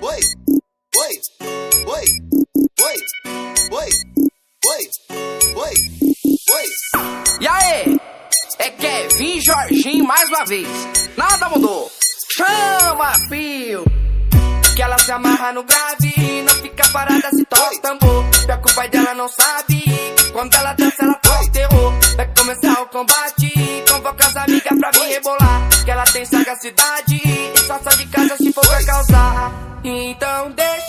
oi, oi, oi, oi, oi, oi, oi, oi. E aí? É Kevin Jorginho mais uma vez. Nada mudou. Chama, fio. Que ela se amarra no grave e não fica parada se toca o tambor. Pior que o pai dela não sabe. Quando ela dança, ela toca terror. Vai começar o combate. Convoca as amigas pra vir rebolar. Que ela tem sagacidade. E só sai de casa se for pra causar. Então deixa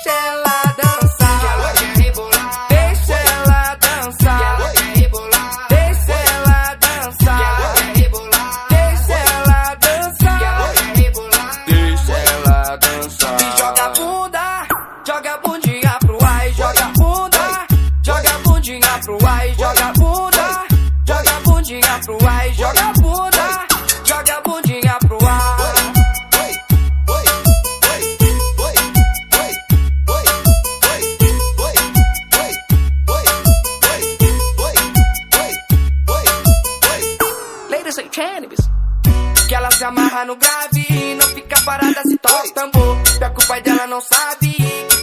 gentlemen. Que ela se amarra no grave e não fica parada se toca o tambor. Pior que o pai dela não sabe.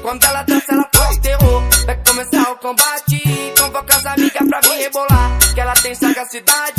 Quando ela dança, ela toca terror. Vai começar o combate. Convoca as amigas pra vir rebolar. Que ela tem sagacidade.